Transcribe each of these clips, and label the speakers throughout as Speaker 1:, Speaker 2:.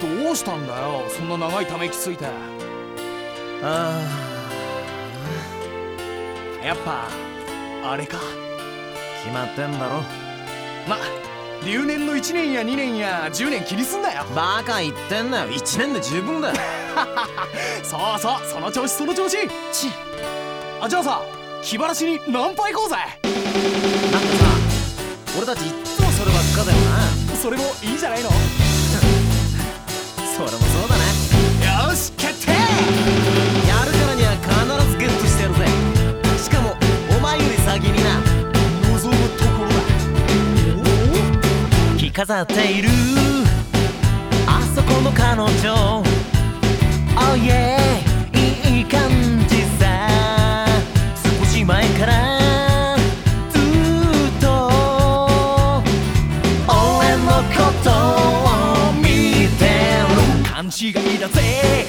Speaker 1: どうしたんだよそんな長いため息ついて。
Speaker 2: ああ。
Speaker 1: やっぱあれか。
Speaker 2: 決まってんだろ。
Speaker 1: ま留年の1年や2年や10年気にすんなよ。
Speaker 2: バカ言ってんなよ。1年で十分だ
Speaker 1: そうそうその調子その調子。
Speaker 2: ち
Speaker 1: あじゃあさ気晴らしにナンパ行こうぜ。
Speaker 2: なんかさ俺たちいっつもそればっかだよな。飾っている。あそこの彼女。Oh yeah いい感じさ。少し前から。ずっと。俺のことを見てる。
Speaker 1: 勘違いだぜ。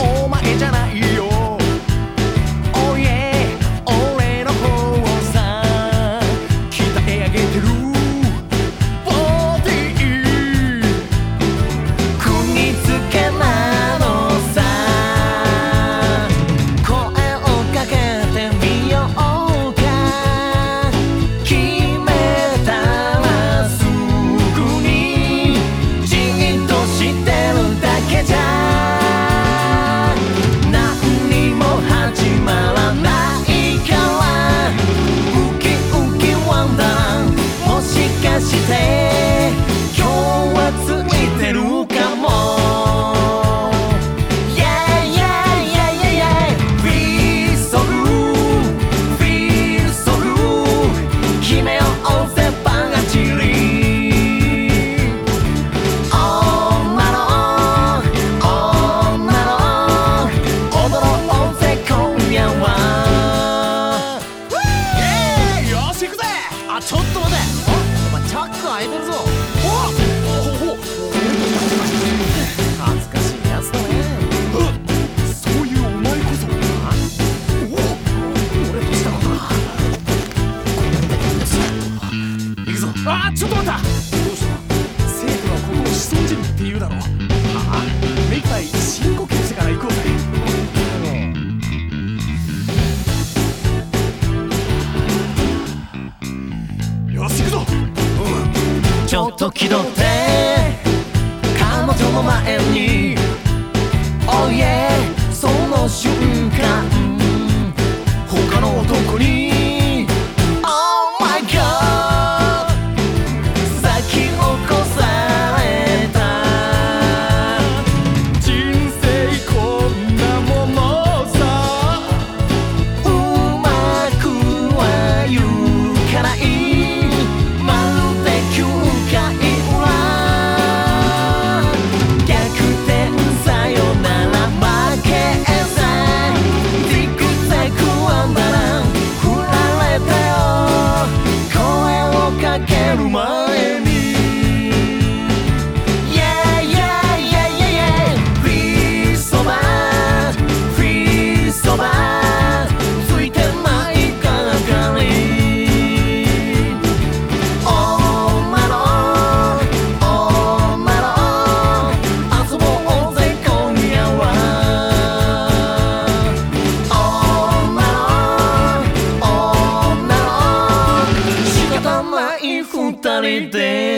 Speaker 1: お前じゃないよ。時の
Speaker 2: 手かも前に Oh yeah その瞬間。tem.